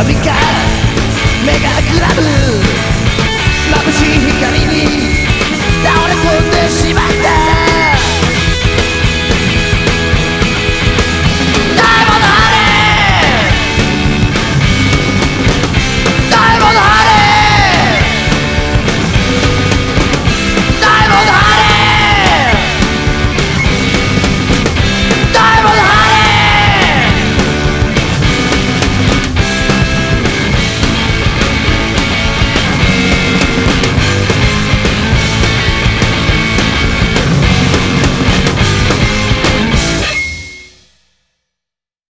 I'll be Radical.